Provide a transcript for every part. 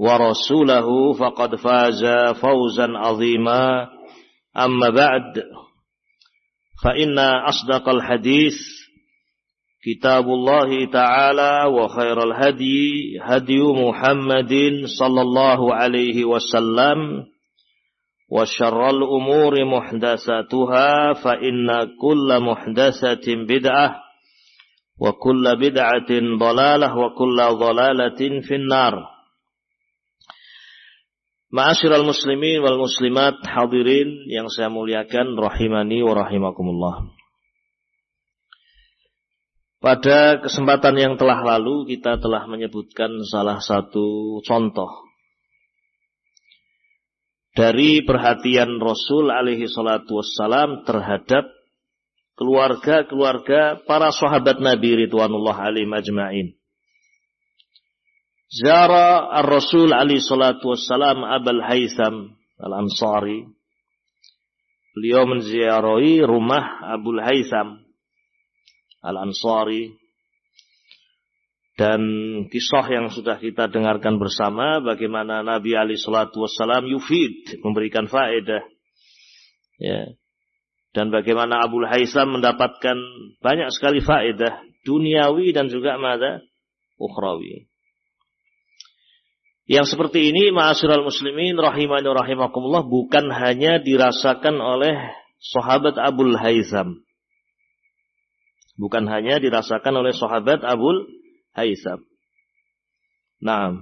ورسوله فقد فاز فوزا عظيما. أما بعد فإن أصدق الحديث كتاب الله تعالى وخير الهدي هدي محمد صلى الله عليه وسلم وشر الأمور محدثاتها فإن كل محدثة بدعة وكل بدعة ضلالة وكل ضلالة في النار. Ma'asyiral muslimin wal muslimat hadirin yang saya muliakan rahimani wa rahimakumullah. Pada kesempatan yang telah lalu kita telah menyebutkan salah satu contoh dari perhatian Rasul alaihi salatu wassalam terhadap keluarga-keluarga para sahabat Nabi ridwanullah alaihi majma'in. Zara ar-Rasul Ali salatu wassalam Abul Haytham al-Ansari. Beliau menziarahi rumah Abul Haytham al-Ansari. Dan kisah yang sudah kita dengarkan bersama bagaimana Nabi Ali salatu wassalam yufid memberikan faedah. Ya. Dan bagaimana Abul Haytham mendapatkan banyak sekali faedah duniawi dan juga mada ukhrawi. Yang seperti ini ma'asyiral muslimin rahimani rahimakumullah bukan hanya dirasakan oleh sahabat Abul Haytham. Bukan hanya dirasakan oleh sahabat Abul Haytham. Nah,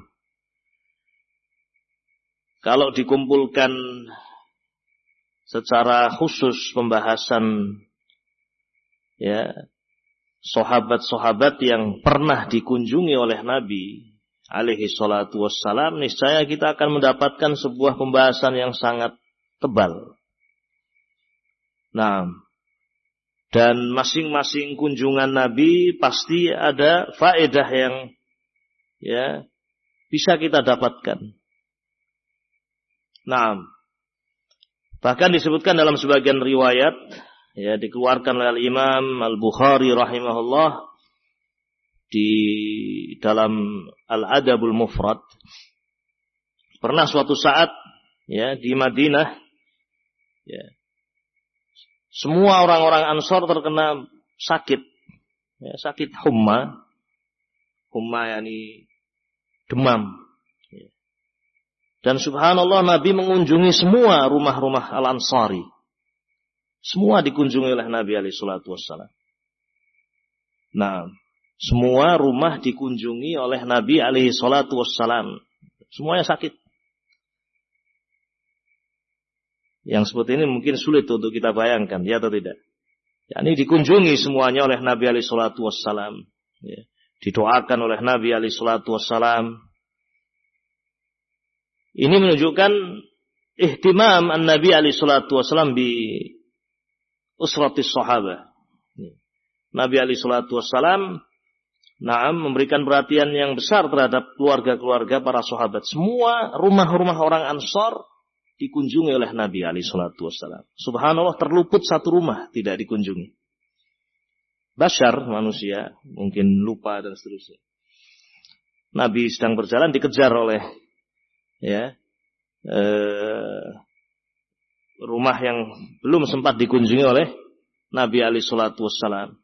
kalau dikumpulkan secara khusus pembahasan ya sahabat-sahabat yang pernah dikunjungi oleh Nabi alaihi salatu wassalam, niscaya kita akan mendapatkan sebuah pembahasan yang sangat tebal. Nah, dan masing-masing kunjungan Nabi pasti ada faedah yang ya bisa kita dapatkan. Nah, bahkan disebutkan dalam sebagian riwayat ya dikeluarkan oleh Imam Al Bukhari rahimahullah di dalam Al-Adabul Mufrad. Pernah suatu saat ya di Madinah ya semua orang-orang Ansor terkena sakit ya, sakit humma. Humma yakni demam ya. dan subhanallah Nabi mengunjungi semua rumah-rumah Al-Ansari. Semua dikunjungi oleh Nabi alaihi salatu wassalam. Nah semua rumah dikunjungi oleh Nabi alaihi salatu wassalam. Semuanya sakit. Yang seperti ini mungkin sulit untuk kita bayangkan, ya atau tidak? Ya, ini dikunjungi semuanya oleh Nabi alaihi salatu wassalam. Ya. Didoakan oleh Nabi alaihi salatu wassalam. Ini menunjukkan ihtimam an-Nabi alaihi salatu wassalam bi usratis sahabah. Nabi alaihi salatu wassalam Nah, memberikan perhatian yang besar terhadap keluarga-keluarga para sahabat. Semua rumah-rumah orang Ansor dikunjungi oleh Nabi Ali Shallallahu Wasallam. Subhanallah terluput satu rumah tidak dikunjungi. Bashar manusia mungkin lupa dan seterusnya. Nabi sedang berjalan dikejar oleh ya eh, rumah yang belum sempat dikunjungi oleh Nabi Ali Shallallahu Wasallam.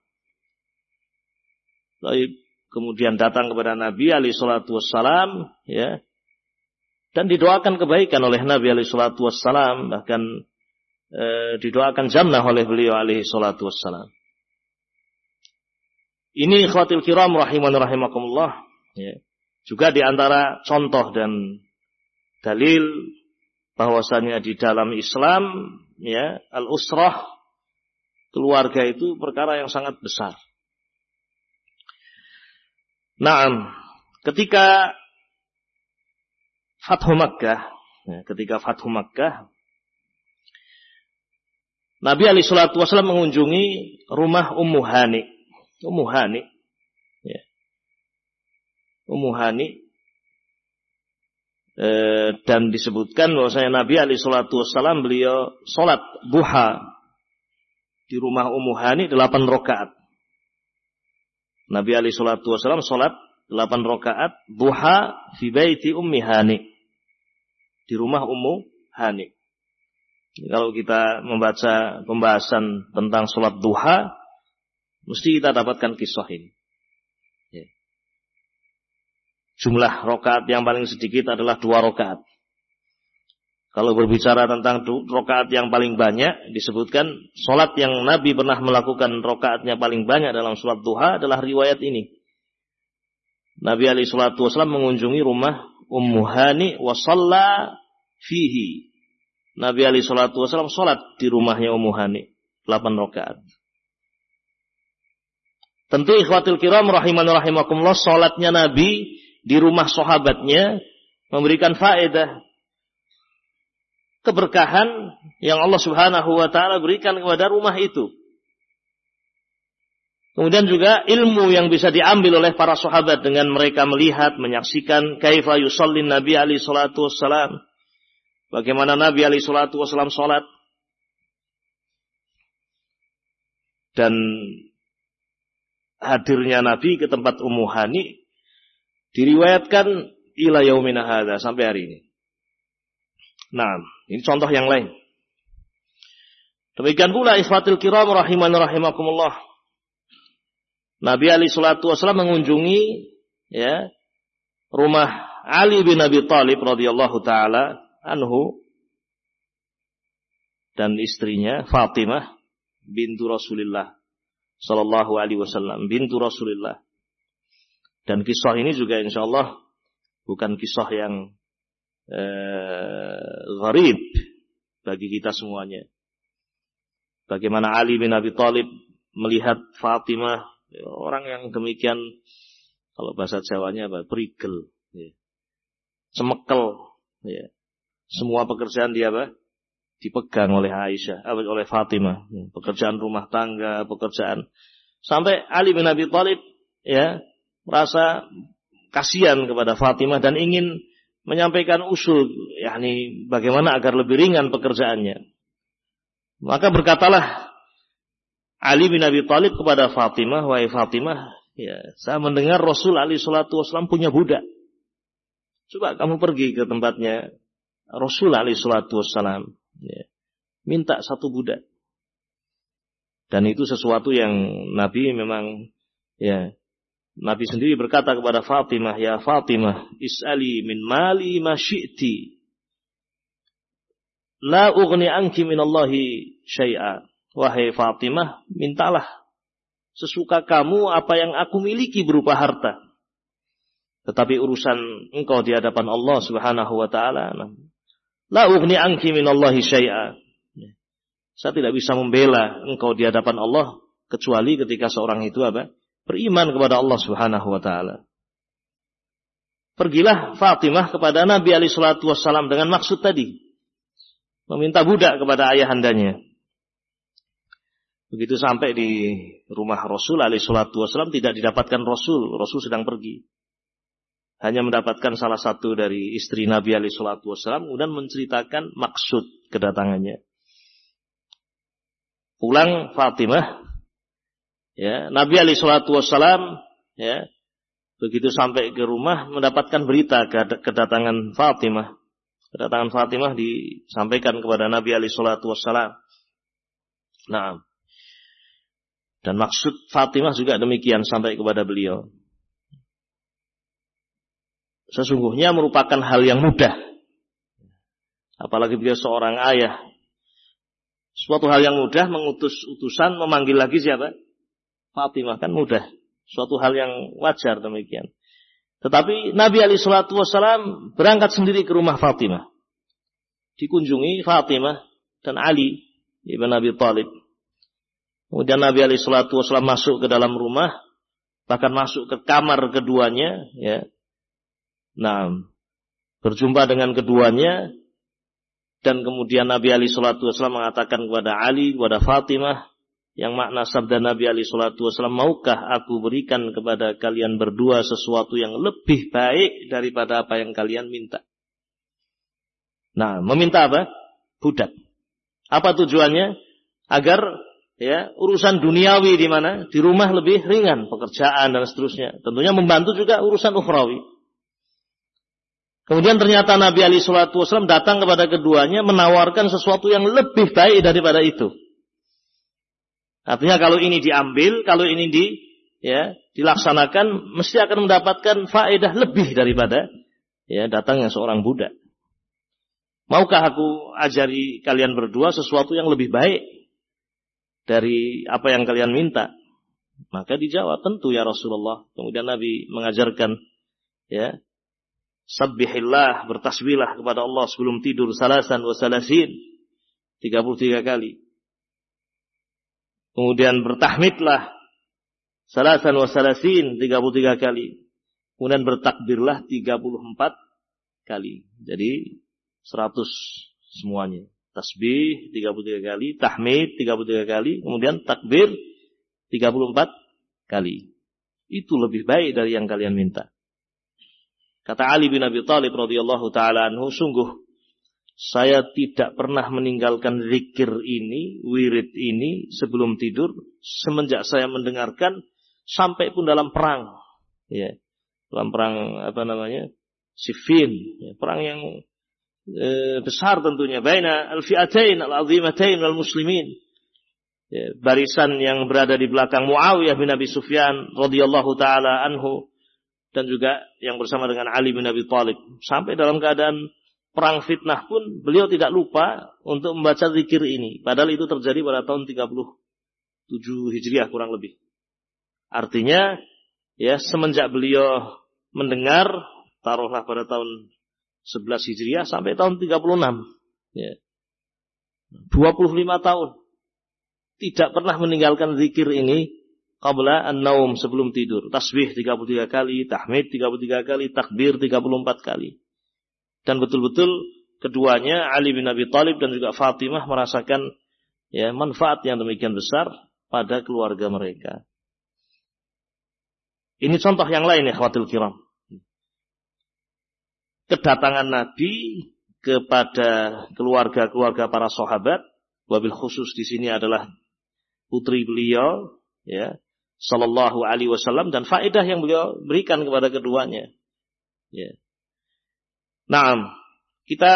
Kemudian datang kepada Nabi Ali Shallallahu Wasallam, ya, dan didoakan kebaikan oleh Nabi alaihi salatu wassalam bahkan e, didoakan jannah oleh beliau alaihi salatu wassalam ini ikhwatil kiram rahiman rahimakumullah ya. juga di antara contoh dan dalil bahwasanya di dalam Islam ya al-usrah keluarga itu perkara yang sangat besar. Nah, ketika Fathu Makkah, ya, ketika Fathu Makkah, Nabi Ali Shallallahu Wasallam mengunjungi rumah Ummu Hani. Ummu Hani, ya. Ummu Hani, e, dan disebutkan bahwasanya Nabi Ali Shallallahu Wasallam beliau sholat buha di rumah Ummu Hani delapan rakaat. Nabi Ali Shallallahu Wasallam sholat delapan rakaat buha fi baiti Ummi Hani di rumah Ummu Hani. Kalau kita membaca pembahasan tentang sholat duha, mesti kita dapatkan kisah ini. Ya. Jumlah rokaat yang paling sedikit adalah dua rokaat. Kalau berbicara tentang rokaat yang paling banyak, disebutkan sholat yang Nabi pernah melakukan rokaatnya paling banyak dalam sholat duha adalah riwayat ini. Nabi Ali Shallallahu Wasallam mengunjungi rumah Ummu Hani wa fihi. Nabi Ali Shallallahu Wasallam sholat di rumahnya Ummu Hani 8 rakaat. Tentu ikhwatil kiram rahiman rahimakumullah sholatnya Nabi di rumah sahabatnya memberikan faedah keberkahan yang Allah Subhanahu wa taala berikan kepada rumah itu. Kemudian juga ilmu yang bisa diambil oleh para sahabat dengan mereka melihat, menyaksikan kaifa yusallin Nabi Ali salatu wassalam. Bagaimana Nabi Ali salatu wassalam salat. Dan hadirnya Nabi ke tempat Ummu Hani diriwayatkan ila yaumina hadha sampai hari ini. Nah, ini contoh yang lain. Demikian pula isfatil kiram rahiman rahimakumullah. Nabi Ali Shallallahu Wasallam mengunjungi ya rumah Ali bin Abi Thalib radhiyallahu taala anhu dan istrinya Fatimah bintu Rasulullah sallallahu alaihi wasallam bintu Rasulullah. Dan kisah ini juga insya Allah bukan kisah yang gharib bagi kita semuanya. Bagaimana Ali bin Abi Thalib melihat Fatimah Orang yang demikian kalau bahasa Jawanya apa? Perigel, ya. semekel, ya. Semua pekerjaan dia apa? Dipegang oleh Aisyah, oleh Fatimah. Ya. Pekerjaan rumah tangga, pekerjaan sampai Ali bin Abi Thalib ya merasa kasihan kepada Fatimah dan ingin menyampaikan usul yakni bagaimana agar lebih ringan pekerjaannya. Maka berkatalah Ali bin Abi Thalib kepada Fatimah, wahai Fatimah, ya, saya mendengar Rasul Ali Shallallahu Wasallam punya budak. Coba kamu pergi ke tempatnya Rasul Ali Shallallahu Wasallam, ya, minta satu budak. Dan itu sesuatu yang Nabi memang, ya, Nabi sendiri berkata kepada Fatimah, ya Fatimah, is'ali min mali ma syi'ti. La ughni anki minallahi syai'a. Wahai Fatimah, mintalah sesuka kamu apa yang aku miliki berupa harta. Tetapi urusan engkau di hadapan Allah Subhanahu wa taala, la ughni anki minallahi syai'a. Saya tidak bisa membela engkau di hadapan Allah kecuali ketika seorang itu apa? Beriman kepada Allah Subhanahu wa taala. Pergilah Fatimah kepada Nabi alaihi salatu wasallam dengan maksud tadi meminta budak kepada ayahandanya. Begitu sampai di rumah Rasul alaihi salatu wasallam tidak didapatkan Rasul, Rasul sedang pergi. hanya mendapatkan salah satu dari istri Nabi alaihi salatu wasallam kemudian menceritakan maksud kedatangannya. Pulang Fatimah ya, Nabi alaihi wasallam ya, begitu sampai ke rumah mendapatkan berita kedatangan Fatimah. Kedatangan Fatimah disampaikan kepada Nabi alaihi wasallam. Nah, dan maksud Fatimah juga demikian sampai kepada beliau sesungguhnya merupakan hal yang mudah. Apalagi beliau seorang ayah. Suatu hal yang mudah mengutus utusan memanggil lagi siapa? Fatimah kan mudah. Suatu hal yang wajar demikian. Tetapi Nabi Ali Shallallahu Wasallam berangkat sendiri ke rumah Fatimah. Dikunjungi Fatimah dan Ali ibn Abi Talib. Kemudian Nabi Ali Shallallahu Wasallam masuk ke dalam rumah, bahkan masuk ke kamar keduanya, ya, Nah, berjumpa dengan keduanya dan kemudian Nabi Ali Shallallahu Wasallam mengatakan kepada Ali, kepada Fatimah, yang makna sabda Nabi Ali Shallallahu Wasallam, maukah aku berikan kepada kalian berdua sesuatu yang lebih baik daripada apa yang kalian minta? Nah, meminta apa? Budak. Apa tujuannya? Agar ya urusan duniawi di mana di rumah lebih ringan pekerjaan dan seterusnya. Tentunya membantu juga urusan ukhrawi. Kemudian ternyata Nabi Ali Shallallahu Wasallam datang kepada keduanya menawarkan sesuatu yang lebih baik daripada itu. Artinya kalau ini diambil, kalau ini di ya dilaksanakan, mesti akan mendapatkan faedah lebih daripada ya datangnya seorang budak. Maukah aku ajari kalian berdua sesuatu yang lebih baik dari apa yang kalian minta? Maka dijawab tentu ya Rasulullah. Kemudian Nabi mengajarkan ya Sabbihillah, bertasbihlah kepada Allah sebelum tidur salasan wa salasin. 33 kali. Kemudian bertahmidlah salasan wa salasin 33 kali. Kemudian bertakbirlah 34 kali. Jadi 100 semuanya. Tasbih 33 kali, tahmid 33 kali, kemudian takbir 34 kali. Itu lebih baik dari yang kalian minta. Kata Ali bin Abi Thalib radhiyallahu taala anhu, sungguh saya tidak pernah meninggalkan zikir ini, wirid ini sebelum tidur semenjak saya mendengarkan sampai pun dalam perang. Ya. Dalam perang apa namanya? Siffin, ya, perang yang e, besar tentunya baina al-fi'atain al-azimatain wal muslimin. Ya, barisan yang berada di belakang Muawiyah bin Abi Sufyan radhiyallahu taala anhu dan juga yang bersama dengan Ali bin Abi Thalib sampai dalam keadaan perang fitnah pun beliau tidak lupa untuk membaca zikir ini. Padahal itu terjadi pada tahun 37 Hijriah kurang lebih. Artinya ya semenjak beliau mendengar taruhlah pada tahun 11 Hijriah sampai tahun 36 ya. 25 tahun. Tidak pernah meninggalkan zikir ini qabla an-naum sebelum tidur. Tasbih 33 kali, tahmid 33 kali, takbir 34 kali. Dan betul-betul keduanya Ali bin Abi Thalib dan juga Fatimah merasakan ya manfaat yang demikian besar pada keluarga mereka. Ini contoh yang lain ya khawatir kiram. Kedatangan Nabi kepada keluarga-keluarga para sahabat, wabil khusus di sini adalah putri beliau, ya, Sallallahu Alaihi Wasallam dan faedah yang beliau berikan kepada keduanya. Ya. Nah, kita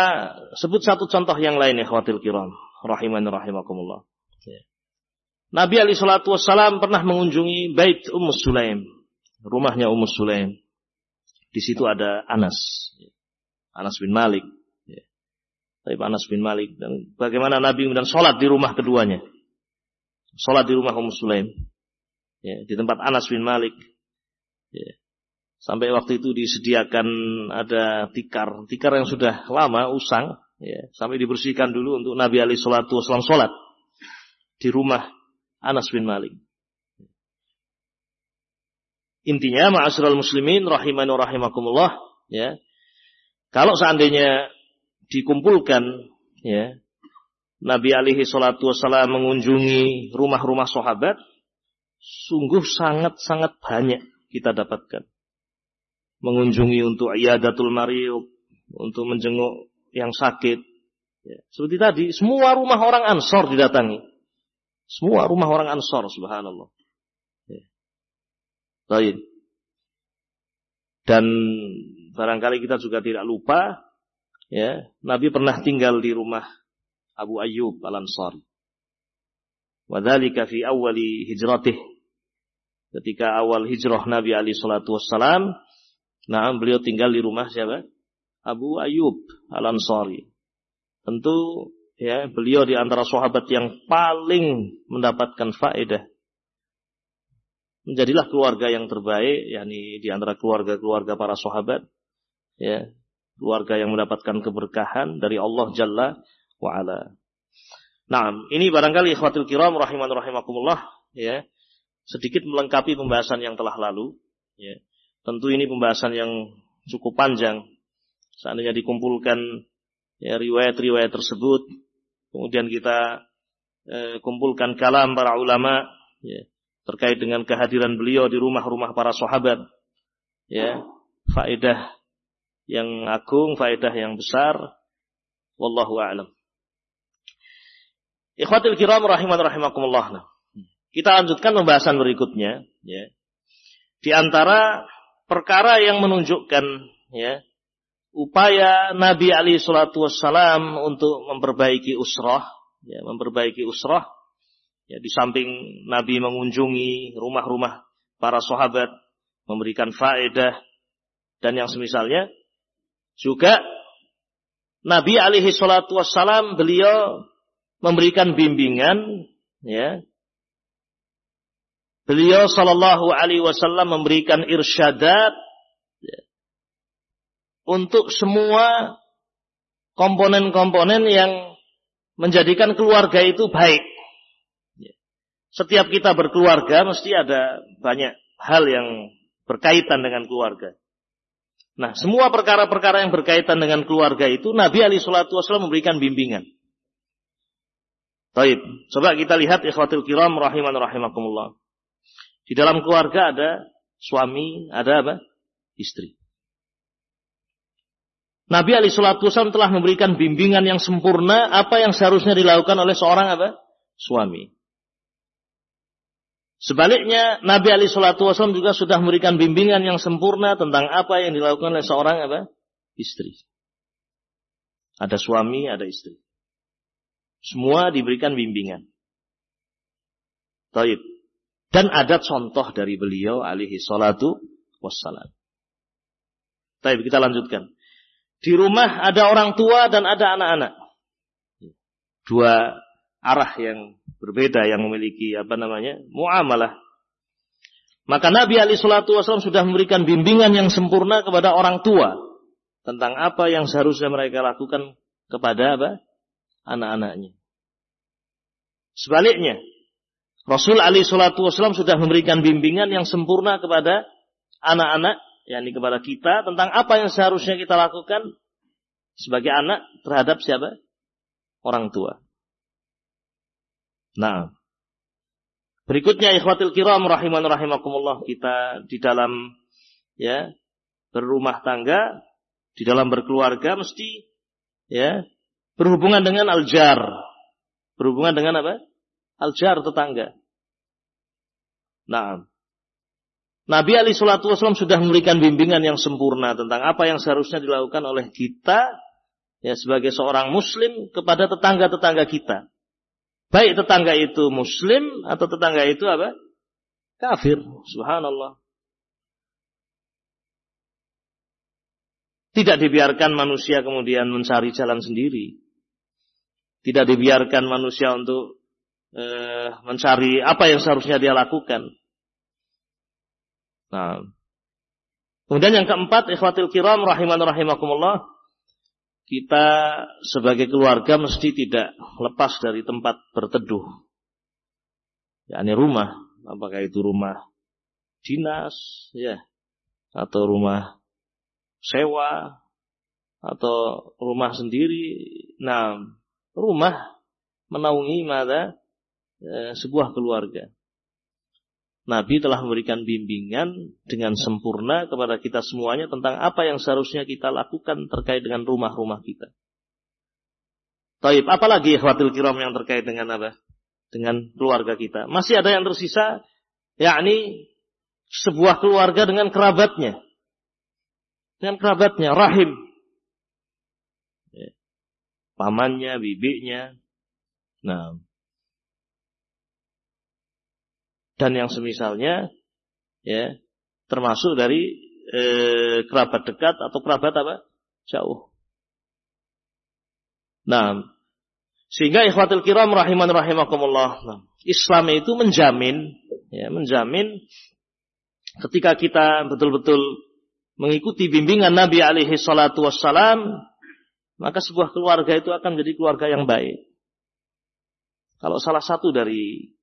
sebut satu contoh yang lain ya khawatir kiram. Rahiman rahimakumullah. Ya. Nabi Ali Shallallahu Wasallam pernah mengunjungi bait Ummu Sulaim, rumahnya Ummu Sulaim. Di situ ada Anas, Anas bin Malik. Ya. Tapi Anas bin Malik dan bagaimana Nabi kemudian sholat di rumah keduanya, sholat di rumah Ummu Sulaim ya, di tempat Anas bin Malik. Ya. Sampai waktu itu disediakan ada tikar, tikar yang sudah lama usang, ya, sampai dibersihkan dulu untuk Nabi Ali Shallallahu Wasallam sholat di rumah Anas bin Malik. Intinya, ma'asyiral muslimin rahimani rahimakumullah, ya. Kalau seandainya dikumpulkan ya Nabi alaihi salatu wasallam mengunjungi rumah-rumah sahabat sungguh sangat-sangat banyak kita dapatkan. Mengunjungi untuk iyadatul mariuk, untuk menjenguk yang sakit. Ya. Seperti tadi, semua rumah orang Ansor didatangi. Semua rumah orang Ansor, subhanallah. Ya. Baik. Dan barangkali kita juga tidak lupa, ya, Nabi pernah tinggal di rumah Abu Ayyub al-Ansari. Wadhalika fi awali hijratih. Ketika awal hijrah Nabi Ali Shallallahu Wasallam, nah beliau tinggal di rumah siapa? Abu Ayyub al-Ansari. Tentu ya beliau di antara sahabat yang paling mendapatkan faedah menjadilah keluarga yang terbaik, yakni di antara keluarga-keluarga para sahabat, ya, keluarga yang mendapatkan keberkahan dari Allah Jalla wa ala. Nah, ini barangkali ikhwatul kiram rahiman rahimakumullah, ya, sedikit melengkapi pembahasan yang telah lalu, ya. Tentu ini pembahasan yang cukup panjang. Seandainya dikumpulkan ya riwayat-riwayat tersebut, kemudian kita eh, kumpulkan kalam para ulama, ya, terkait dengan kehadiran beliau di rumah-rumah para sahabat. Ya, faedah yang agung, faedah yang besar. Wallahu a'lam. Ikhwatul kiram rahiman rahimakumullah. Kita lanjutkan pembahasan berikutnya, ya. Di antara perkara yang menunjukkan ya upaya Nabi Ali Shallallahu Wasallam untuk memperbaiki usrah, ya, memperbaiki usrah Ya, di samping Nabi mengunjungi rumah-rumah para sahabat, memberikan faedah dan yang semisalnya, juga Nabi alaihi salatu wassalam beliau memberikan bimbingan, ya. Beliau sallallahu alaihi wasallam memberikan irsyadat ya, untuk semua komponen-komponen yang menjadikan keluarga itu baik. Setiap kita berkeluarga mesti ada banyak hal yang berkaitan dengan keluarga. Nah, semua perkara-perkara yang berkaitan dengan keluarga itu Nabi Ali Shallallahu Wasallam memberikan bimbingan. Baik, coba kita lihat ikhwatul kiram rahiman rahimakumullah. Di dalam keluarga ada suami, ada apa? Istri. Nabi Ali Wasallam telah memberikan bimbingan yang sempurna apa yang seharusnya dilakukan oleh seorang apa? Suami. Sebaliknya, Nabi Ali Shallallahu Wasallam juga sudah memberikan bimbingan yang sempurna tentang apa yang dilakukan oleh seorang apa? Istri. Ada suami, ada istri. Semua diberikan bimbingan. Taib. Dan ada contoh dari beliau alaihi salatu wassalam. Taib, kita lanjutkan. Di rumah ada orang tua dan ada anak-anak. Dua arah yang berbeda yang memiliki apa namanya muamalah. Maka Nabi Ali Shallallahu Wasallam sudah memberikan bimbingan yang sempurna kepada orang tua tentang apa yang seharusnya mereka lakukan kepada apa anak-anaknya. Sebaliknya, Rasul Ali Shallallahu Wasallam sudah memberikan bimbingan yang sempurna kepada anak-anak, yakni kepada kita tentang apa yang seharusnya kita lakukan sebagai anak terhadap siapa? Orang tua. Nah, berikutnya ikhwatil kiram rahiman rahimakumullah kita di dalam ya berumah tangga, di dalam berkeluarga mesti ya berhubungan dengan aljar. Berhubungan dengan apa? Aljar tetangga. Nah, Nabi Ali Shallallahu Wasallam sudah memberikan bimbingan yang sempurna tentang apa yang seharusnya dilakukan oleh kita ya sebagai seorang Muslim kepada tetangga-tetangga kita. Baik tetangga itu muslim atau tetangga itu apa? Kafir. Subhanallah. Tidak dibiarkan manusia kemudian mencari jalan sendiri. Tidak dibiarkan manusia untuk eh, mencari apa yang seharusnya dia lakukan. Nah, kemudian yang keempat, ikhwatil kiram rahiman rahimakumullah kita sebagai keluarga mesti tidak lepas dari tempat berteduh. Ya, ini rumah, apakah itu rumah dinas, ya, atau rumah sewa, atau rumah sendiri. Nah, rumah menaungi mata e, sebuah keluarga. Nabi telah memberikan bimbingan dengan sempurna kepada kita semuanya tentang apa yang seharusnya kita lakukan terkait dengan rumah-rumah kita. Taib, apalagi khawatir kiram yang terkait dengan apa? Dengan keluarga kita. Masih ada yang tersisa, yakni sebuah keluarga dengan kerabatnya. Dengan kerabatnya, rahim. Ya. Pamannya, bibinya. Nah, dan yang semisalnya ya termasuk dari e, kerabat dekat atau kerabat apa jauh. Nah, sehingga ikhwatul kiram rahiman rahimakumullah. Nah, Islam itu menjamin ya menjamin ketika kita betul-betul mengikuti bimbingan Nabi alaihi salatu wassalam maka sebuah keluarga itu akan menjadi keluarga yang baik. Kalau salah satu dari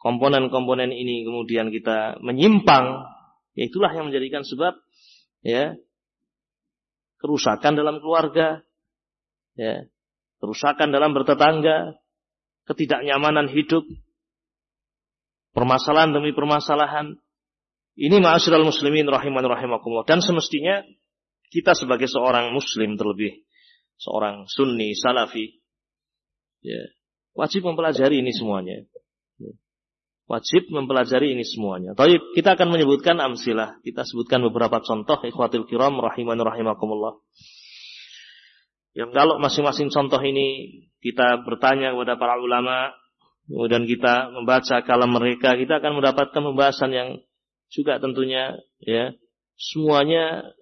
komponen-komponen ini kemudian kita menyimpang, ya itulah yang menjadikan sebab ya kerusakan dalam keluarga, ya kerusakan dalam bertetangga, ketidaknyamanan hidup, permasalahan demi permasalahan. Ini ma'asyiral muslimin rahiman rahimakumullah dan semestinya kita sebagai seorang muslim terlebih seorang sunni salafi ya wajib mempelajari ini semuanya wajib mempelajari ini semuanya. Tapi kita akan menyebutkan amsilah. Kita sebutkan beberapa contoh ikhwatil kiram rahiman rahimakumullah. Yang kalau masing-masing contoh ini kita bertanya kepada para ulama, kemudian kita membaca kalam mereka, kita akan mendapatkan pembahasan yang juga tentunya ya semuanya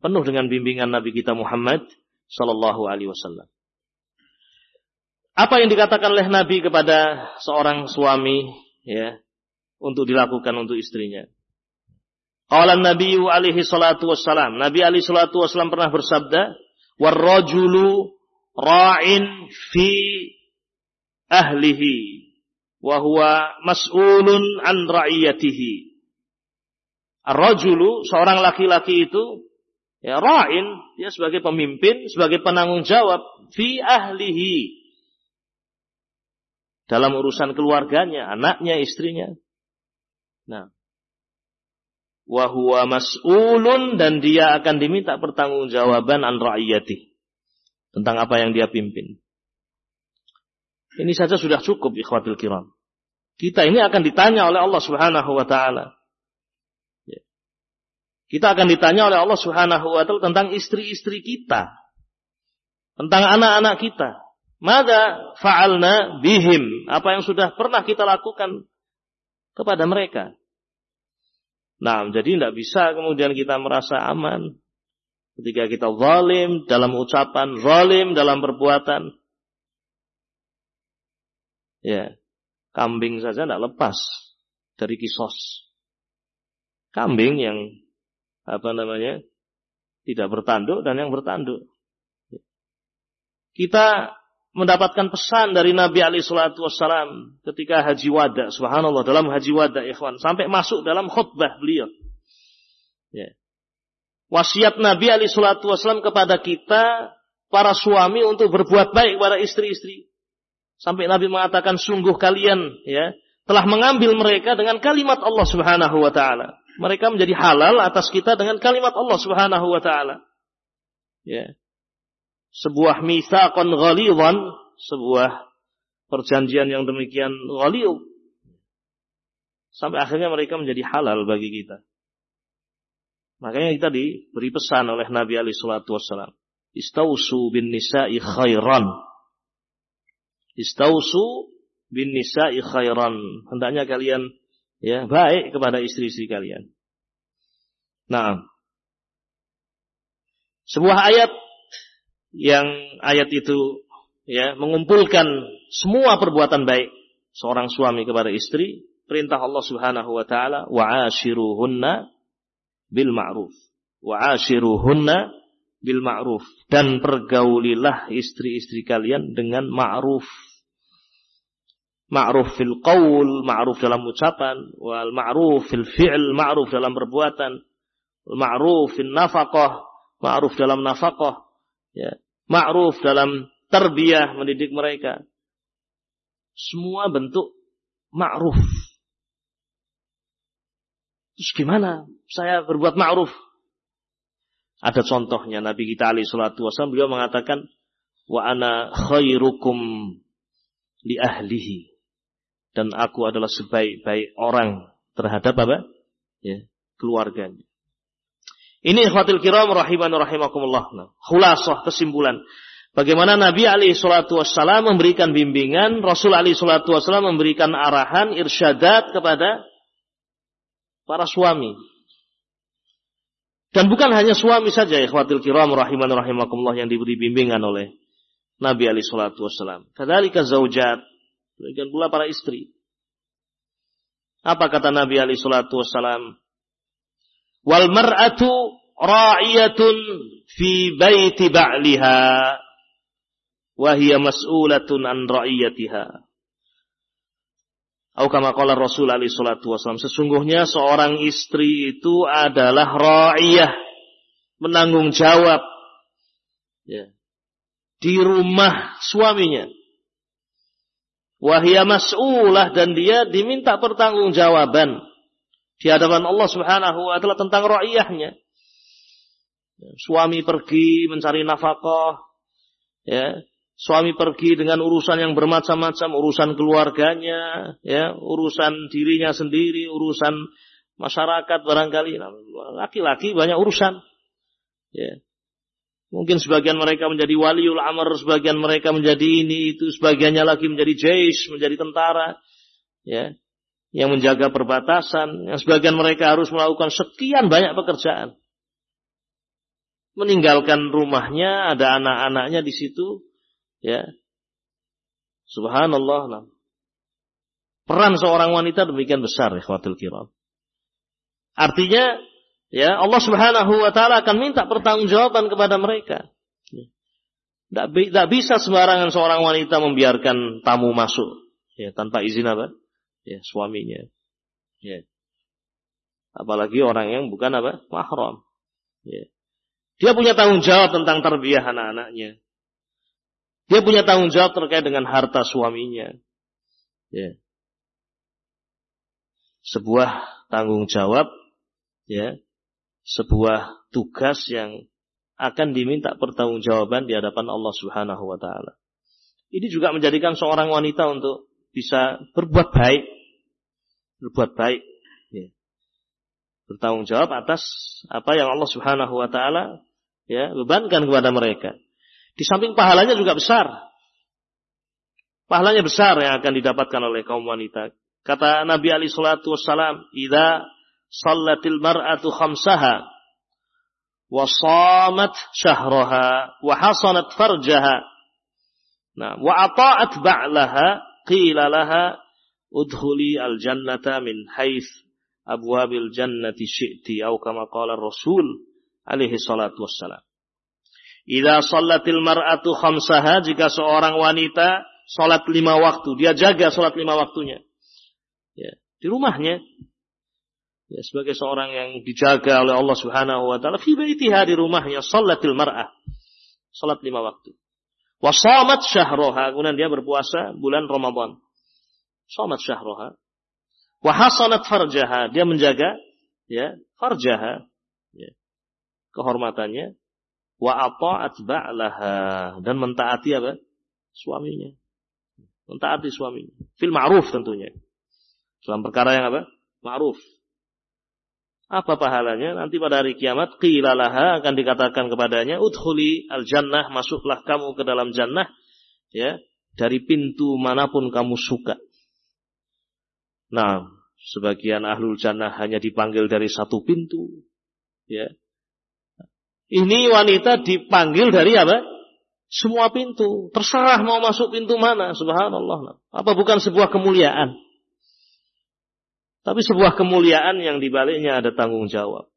penuh dengan bimbingan Nabi kita Muhammad sallallahu alaihi wasallam. Apa yang dikatakan oleh Nabi kepada seorang suami ya untuk dilakukan untuk istrinya. Qala Nabi alaihi salatu wassalam. Nabi alaihi salatu wassalam pernah bersabda, "Warrajulu ra'in fi ahlihi wa huwa mas'ulun an ra'iyatihi." Ar-rajulu seorang laki-laki itu ya ra'in dia sebagai pemimpin, sebagai penanggung jawab fi ahlihi dalam urusan keluarganya, anaknya, istrinya. Nah, wahwa mas'ulun dan dia akan diminta pertanggungjawaban an ra'iyati tentang apa yang dia pimpin. Ini saja sudah cukup ikhwatul kiram. Kita ini akan ditanya oleh Allah Subhanahu wa taala. Ya. Kita akan ditanya oleh Allah Subhanahu wa taala tentang istri-istri kita. Tentang anak-anak kita. Mada fa'alna bihim. Apa yang sudah pernah kita lakukan kepada mereka. Nah, jadi tidak bisa kemudian kita merasa aman. Ketika kita zalim dalam ucapan, zalim dalam perbuatan. Ya, kambing saja tidak lepas dari kisos. Kambing yang apa namanya tidak bertanduk dan yang bertanduk. Kita mendapatkan pesan dari Nabi Ali Shallallahu Wasallam ketika haji wada, subhanallah dalam haji wada, ikhwan, sampai masuk dalam khutbah beliau. Ya. Wasiat Nabi Ali Shallallahu Wasallam kepada kita para suami untuk berbuat baik kepada istri-istri. Sampai Nabi mengatakan sungguh kalian ya telah mengambil mereka dengan kalimat Allah Subhanahu wa taala. Mereka menjadi halal atas kita dengan kalimat Allah Subhanahu wa taala. Ya sebuah mitsaqan ghalidhan, sebuah perjanjian yang demikian ghalidh. Sampai akhirnya mereka menjadi halal bagi kita. Makanya kita diberi pesan oleh Nabi Ali Shallallahu Wasallam. Istausu bin nisa'i khairan. Istausu bin nisa'i khairan. Hendaknya kalian ya baik kepada istri-istri kalian. Nah, sebuah ayat yang ayat itu ya mengumpulkan semua perbuatan baik seorang suami kepada istri, perintah Allah Subhanahu wa taala wa ashiruhunna bil ma'ruf. Wa ashiruhunna bil ma'ruf dan pergaulilah istri-istri kalian dengan ma'ruf. Ma'ruf fil qaul, ma'ruf dalam ucapan, wal ma'ruf fil fi'l, ma'ruf dalam perbuatan, ma'ruf fil nafaqah, ma'ruf dalam nafaqah, ya, ma'ruf dalam terbiah mendidik mereka. Semua bentuk ma'ruf. Terus gimana saya berbuat ma'ruf? Ada contohnya Nabi kita alaihi salatu wasallam beliau mengatakan wa ana khairukum li ahlihi dan aku adalah sebaik-baik orang terhadap apa? Ya, keluarganya. Ini ikhwatil kiram rahiman rahimakumullah. Nah, khulasah kesimpulan. Bagaimana Nabi alaihi salatu wassalam memberikan bimbingan, Rasul alaihi salatu wassalam memberikan arahan, irsyadat kepada para suami. Dan bukan hanya suami saja ikhwatil kiram rahiman rahimakumullah yang diberi bimbingan oleh Nabi alaihi salatu wassalam. Kadzalika zaujat, demikian pula para istri. Apa kata Nabi alaihi salatu wassalam? Wal mar'atu ra'iyatun fi baiti ba'liha wa hiya mas'ulatun an ra'iyatiha. Atau kama qala Rasul alaihi salatu wasallam, sesungguhnya seorang istri itu adalah ra'iyah, menanggung jawab ya, di rumah suaminya. Wahia mas'ulah dan dia diminta pertanggungjawaban di hadapan Allah Subhanahu wa taala tentang ra'iyahnya. Ya, suami pergi mencari nafkah, ya, Suami pergi dengan urusan yang bermacam-macam, urusan keluarganya, ya, urusan dirinya sendiri, urusan masyarakat barangkali. Nah, laki-laki banyak urusan. Ya. Mungkin sebagian mereka menjadi waliul amr, sebagian mereka menjadi ini itu, sebagiannya lagi menjadi jais, menjadi tentara, ya, yang menjaga perbatasan. Yang sebagian mereka harus melakukan sekian banyak pekerjaan. Meninggalkan rumahnya, ada anak-anaknya di situ, Ya. Subhanallah. Nah. Peran seorang wanita demikian besar, ikhwatul kiram. Artinya, ya Allah Subhanahu wa taala akan minta pertanggungjawaban kepada mereka. Tidak ya. bisa sembarangan seorang wanita membiarkan tamu masuk ya tanpa izin apa? Ya, suaminya. Ya. Apalagi orang yang bukan apa? mahram. Ya. Dia punya tanggung jawab tentang terbiah anak-anaknya. Dia punya tanggung jawab terkait dengan harta suaminya. Ya. Sebuah tanggung jawab, ya, sebuah tugas yang akan diminta pertanggungjawaban di hadapan Allah Subhanahu wa taala. Ini juga menjadikan seorang wanita untuk bisa berbuat baik, berbuat baik, ya. bertanggung jawab atas apa yang Allah Subhanahu wa taala ya bebankan kepada mereka. Di samping pahalanya juga besar. Pahalanya besar yang akan didapatkan oleh kaum wanita. Kata Nabi Ali Shallallahu Wasallam, "Ida sallatil mar'atu khamsaha, wa samat syahraha, wa hasanat farjaha, nah, wa ata'at ba'laha, qila laha, udhuli al jannata min haith abwabil jannati syi'ti, atau kama qala Rasul alaihi salatu wassalam. Idza shallatil mar'atu khamsaha jika seorang wanita salat lima waktu, dia jaga salat lima waktunya. Ya, di rumahnya. Ya, sebagai seorang yang dijaga oleh Allah Subhanahu wa taala fi baitiha di rumahnya salatil mar'ah. Salat lima waktu. Wa shamat syahroha, kemudian dia berpuasa bulan Ramadan. Shamat syahroha. Wa hasanat farjaha, dia menjaga ya, farjaha ya, kehormatannya wa ata'at ba'laha dan mentaati apa? suaminya. Mentaati suaminya. Fil ma'ruf tentunya. Dalam perkara yang apa? Ma'ruf. Apa pahalanya? Nanti pada hari kiamat qilalaha akan dikatakan kepadanya udkhuli al jannah masuklah kamu ke dalam jannah ya dari pintu mana pun kamu suka. Nah, sebagian ahlul jannah hanya dipanggil dari satu pintu ya ini wanita dipanggil dari apa? Semua pintu. Terserah mau masuk pintu mana. Subhanallah. Apa bukan sebuah kemuliaan? Tapi sebuah kemuliaan yang dibaliknya ada tanggung jawab.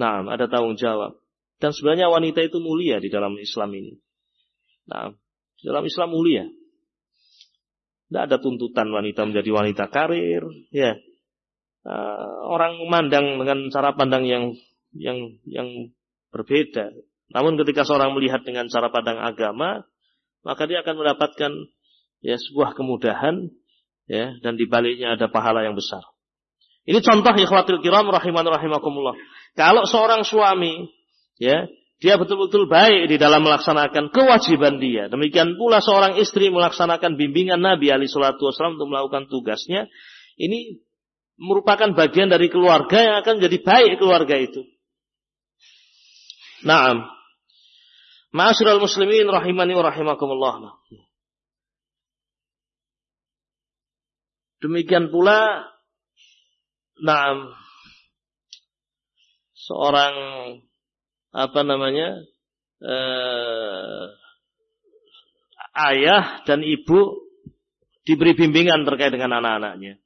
Nah, ada tanggung jawab. Dan sebenarnya wanita itu mulia di dalam Islam ini. Nah, di dalam Islam mulia. Tidak ada tuntutan wanita menjadi wanita karir. Ya, uh, orang memandang dengan cara pandang yang yang yang berbeda. Namun ketika seorang melihat dengan cara pandang agama, maka dia akan mendapatkan ya sebuah kemudahan ya dan di baliknya ada pahala yang besar. Ini contoh ikhwatul kiram rahiman rahimakumullah. Kalau seorang suami ya, dia betul-betul baik di dalam melaksanakan kewajiban dia. Demikian pula seorang istri melaksanakan bimbingan Nabi Ali Shallallahu Wasallam untuk melakukan tugasnya. Ini merupakan bagian dari keluarga yang akan jadi baik keluarga itu. Naam. Ma'asyiral muslimin rahimani wa rahimakumullah. Demikian pula naam seorang apa namanya eh, ayah dan ibu diberi bimbingan terkait dengan anak-anaknya.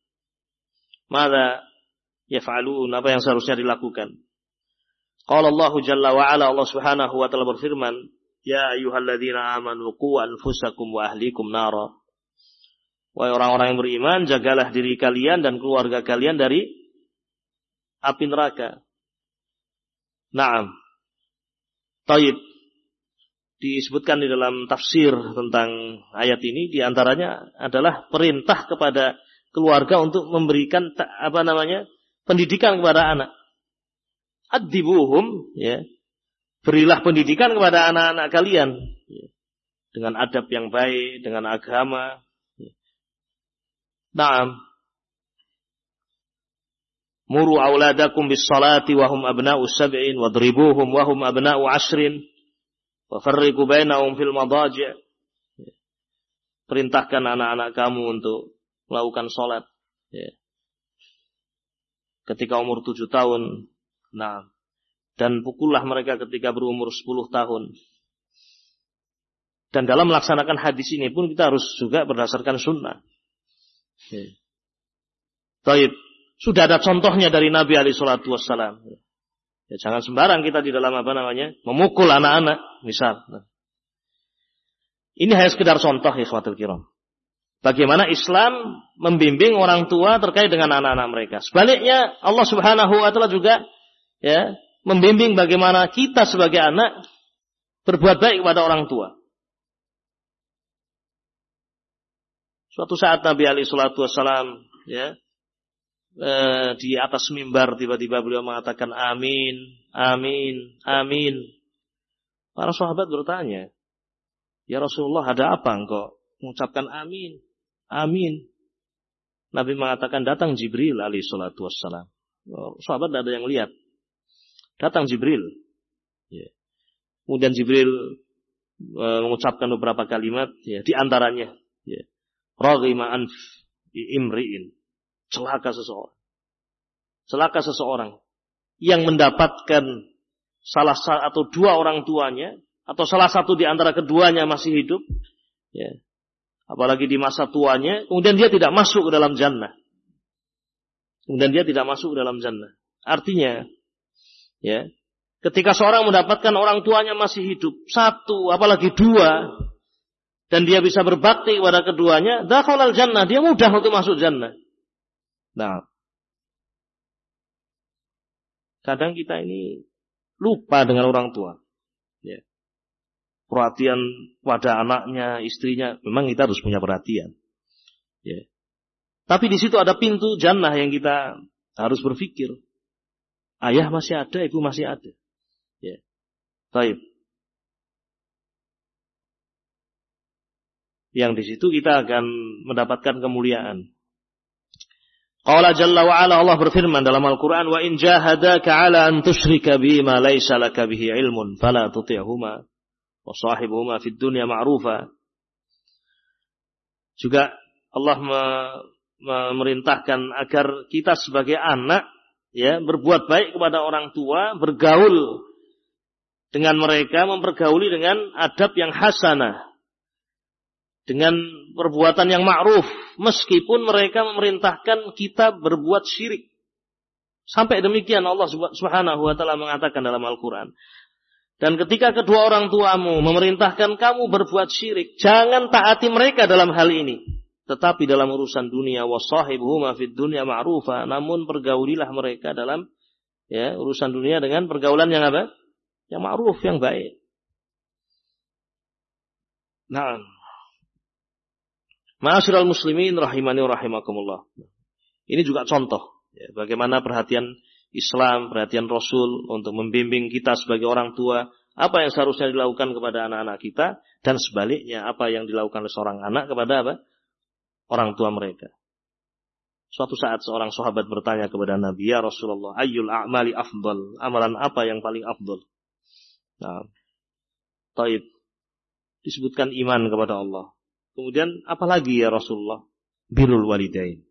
Mada yaf'alun apa yang seharusnya dilakukan. Qala Allah Jalla wa ala Allah Subhanahu wa taala berfirman, "Ya ayyuhalladzina amanu qu anfusakum wa ahlikum nara." Wahai orang-orang yang beriman, jagalah diri kalian dan keluarga kalian dari api neraka. Naam. Taib disebutkan di dalam tafsir tentang ayat ini di antaranya adalah perintah kepada keluarga untuk memberikan apa namanya pendidikan kepada anak. Adibuhum ya. Berilah pendidikan kepada anak-anak kalian ya. dengan adab yang baik, dengan agama. Naam. Muru auladakum bis salati wa hum abna'u sab'in wadribuhum wa hum abna'u ashrin wa farriqu bainahum fil madaji'. Perintahkan anak-anak kamu untuk melakukan salat ya. Ketika umur tujuh tahun. Nah, dan pukullah mereka ketika berumur sepuluh tahun. Dan dalam melaksanakan hadis ini pun kita harus juga berdasarkan sunnah. Taib. Sudah ada contohnya dari Nabi Ali Shallallahu Wasallam. Ya, jangan sembarang kita di dalam apa namanya memukul anak-anak, misal. Ini hanya sekedar contoh, ikhwatul kiram. Bagaimana Islam membimbing orang tua terkait dengan anak-anak mereka. Sebaliknya Allah Subhanahu wa taala juga ya, membimbing bagaimana kita sebagai anak berbuat baik kepada orang tua. Suatu saat Nabi Ali Shallallahu Wasallam ya eh, di atas mimbar tiba-tiba beliau mengatakan amin, amin, amin. Para sahabat bertanya, Ya Rasulullah ada apa engkau mengucapkan amin, amin. Nabi mengatakan datang Jibril alaihi salatu wassalam. Oh, sahabat tidak ada yang lihat. Datang Jibril. Ya. Kemudian Jibril e, mengucapkan beberapa kalimat ya, di antaranya ya. Raghima anf imri'in celaka seseorang. Celaka seseorang yang mendapatkan salah satu atau dua orang tuanya atau salah satu di antara keduanya masih hidup, ya. apalagi di masa tuanya, kemudian dia tidak masuk ke dalam jannah. Kemudian dia tidak masuk ke dalam jannah. Artinya, ya, ketika seorang mendapatkan orang tuanya masih hidup, satu, apalagi dua, dan dia bisa berbakti kepada keduanya, dakhalal jannah, dia mudah untuk masuk jannah. Nah, kadang kita ini lupa dengan orang tua. Ya. Perhatian pada anaknya, istrinya, memang kita harus punya perhatian. Ya. Tapi di situ ada pintu jannah yang kita harus berpikir. Ayah masih ada, ibu masih ada. Ya. Baik. Yang di situ kita akan mendapatkan kemuliaan. Qala jalla wa ala Allah berfirman dalam Al-Quran, Wa in jahadaka ala an tushrika bima laysa laka bihi ilmun, fala tuti'huma, wa sahibuhuma fid dunya ma'rufa. Juga Allah memerintahkan agar kita sebagai anak ya berbuat baik kepada orang tua, bergaul dengan mereka, mempergauli dengan adab yang hasanah dengan perbuatan yang ma'ruf meskipun mereka memerintahkan kita berbuat syirik. Sampai demikian Allah Subhanahu wa taala mengatakan dalam Al-Qur'an. Dan ketika kedua orang tuamu memerintahkan kamu berbuat syirik, jangan taati mereka dalam hal ini. Tetapi dalam urusan dunia wasahibuhuma fid dunya ma'rufa, namun pergaulilah mereka dalam ya urusan dunia dengan pergaulan yang apa? Yang ma'ruf, yang baik. Nah, Ma'asyiral muslimin rahimani wa rahimakumullah. Ini juga contoh Ya, bagaimana perhatian Islam, perhatian Rasul untuk membimbing kita sebagai orang tua, apa yang seharusnya dilakukan kepada anak-anak kita, dan sebaliknya apa yang dilakukan oleh seorang anak kepada apa? Orang tua mereka. Suatu saat seorang sahabat bertanya kepada Nabi, Ya Rasulullah, ayyul a'mali afdal? Amalan apa yang paling afdal? Nah, taib. Disebutkan iman kepada Allah. Kemudian apalagi ya Rasulullah? Birul walidain.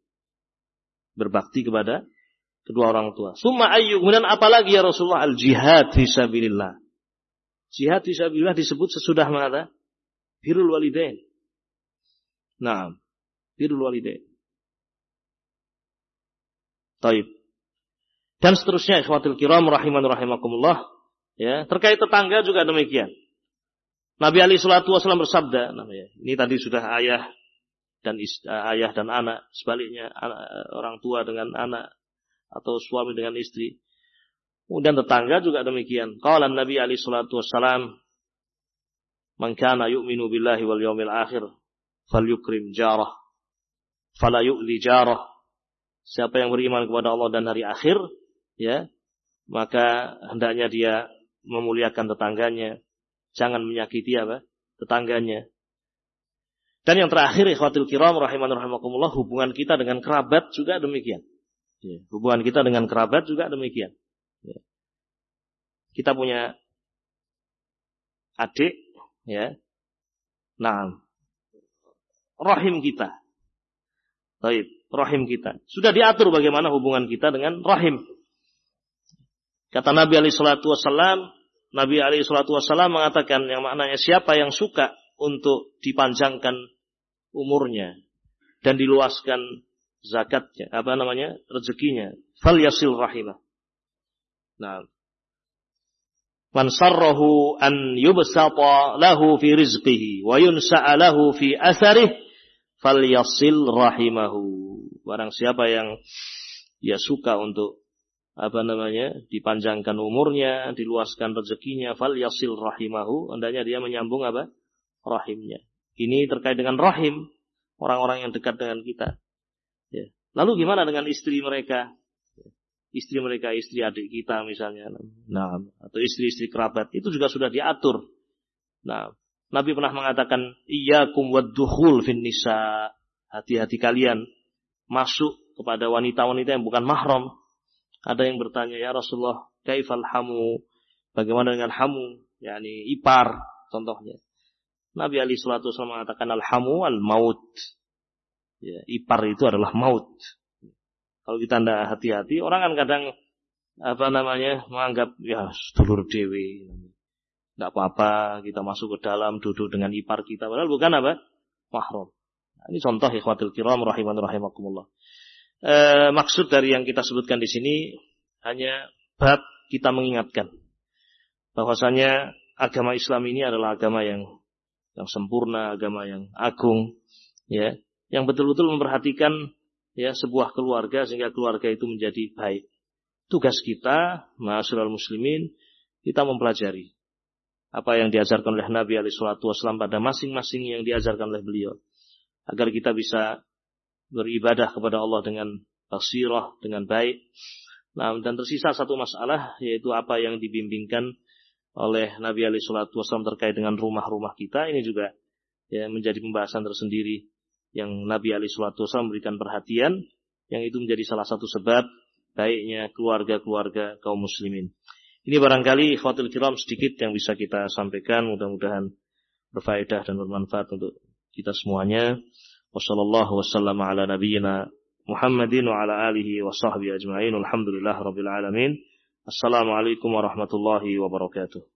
Berbakti kepada kedua orang tua. Summa ayyu. Kemudian apalagi ya Rasulullah? Al-jihad fisabilillah. Jihad fisabilillah disebut sesudah mana? Birul walidain. Nah, birul walidain. Taib. Dan seterusnya ikhwatul kiram rahiman rahimakumullah. Ya, terkait tetangga juga demikian. Nabi Ali Shallallahu Wasallam bersabda, ini tadi sudah ayah dan is, uh, ayah dan anak, sebaliknya anak, uh, orang tua dengan anak atau suami dengan istri. Kemudian tetangga juga demikian. Kalau Nabi Ali Shallallahu Wasallam, "Man kana yu'minu billahi wal yawmil akhir, falyukrim jarah, fala yu'li jarah." Siapa yang beriman kepada Allah dan hari akhir, ya, maka hendaknya dia memuliakan tetangganya, jangan menyakiti apa? tetangganya. Dan yang terakhir ikhwatul kiram rahiman rahimakumullah hubungan kita dengan kerabat juga demikian. Ya, hubungan kita dengan kerabat juga demikian. Ya. Kita punya adik ya. Nah, rahim kita. Baik rahim kita. Sudah diatur bagaimana hubungan kita dengan rahim. Kata Nabi alaihi salatu wasallam, Nabi alaihi salatu wasallam mengatakan yang maknanya siapa yang suka untuk dipanjangkan umurnya dan diluaskan zakatnya, apa namanya? rezekinya, fal yasil rahimah. Nah, Man sarrahu an yubsata lahu fi rizqihi wa yunsa'a lahu fi atharih falyasil rahimahu. Barang siapa yang ya suka untuk apa namanya dipanjangkan umurnya, diluaskan rezekinya, falyasil rahimahu, hendaknya dia menyambung apa? rahimnya. Ini terkait dengan rahim orang-orang yang dekat dengan kita. Ya. Lalu gimana dengan istri mereka? Istri mereka, istri adik kita misalnya. Nah, atau istri-istri kerabat. Itu juga sudah diatur. Nah, Nabi pernah mengatakan, Iyakum wadduhul fin nisa. Hati-hati kalian masuk kepada wanita-wanita yang bukan mahram. Ada yang bertanya, Ya Rasulullah, kaifal hamu? Bagaimana dengan hamu? yakni ipar, contohnya. Nabi Ali Shallallahu Wasallam mengatakan al-hamu al-maut. Ya, ipar itu adalah maut. Kalau kita tidak hati-hati, orang kan kadang apa namanya menganggap ya sedulur dewi tidak apa-apa kita masuk ke dalam duduk dengan ipar kita. Padahal bukan apa? Mahrum. Nah, ini contoh ikhwatul kiram rahiman rahimakumullah. E, maksud dari yang kita sebutkan di sini hanya bab kita mengingatkan bahwasanya agama Islam ini adalah agama yang yang sempurna, agama yang agung, ya, yang betul-betul memperhatikan ya sebuah keluarga sehingga keluarga itu menjadi baik. Tugas kita, masyarakat muslimin, kita mempelajari apa yang diajarkan oleh Nabi alaihi wasallam pada masing-masing yang diajarkan oleh beliau agar kita bisa beribadah kepada Allah dengan basirah dengan baik. Nah, dan tersisa satu masalah yaitu apa yang dibimbingkan oleh Nabi alaihi wasallam terkait dengan rumah-rumah kita ini juga ya menjadi pembahasan tersendiri yang Nabi alaihi wasallam memberikan perhatian yang itu menjadi salah satu sebab baiknya keluarga-keluarga kaum muslimin. Ini barangkali ikhwatul kiram sedikit yang bisa kita sampaikan. Mudah-mudahan berfaedah dan bermanfaat untuk kita semuanya. Wassalamualaikum wasallam ala nabiyyina Muhammadin wa ala alihi wa sahbihi ajma'in. Alhamdulillah rabbil alamin. Assalamualaikum warahmatullahi wabarakatuh.